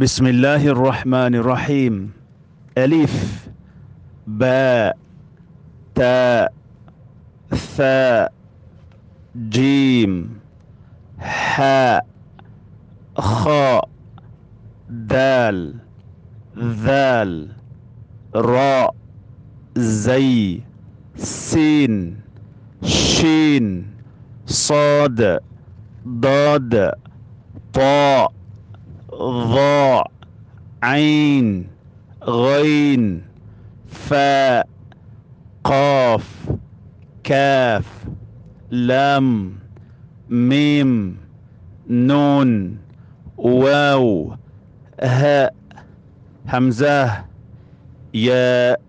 بسم الله الرحمن الرحيم ألف باء تاء ثاء جيم حاء خاء دال ذال راء زي سين شين صاد ضاد طاء ضاء عين غين فاء قاف كاف لام ميم نون واو هاء همزة ياء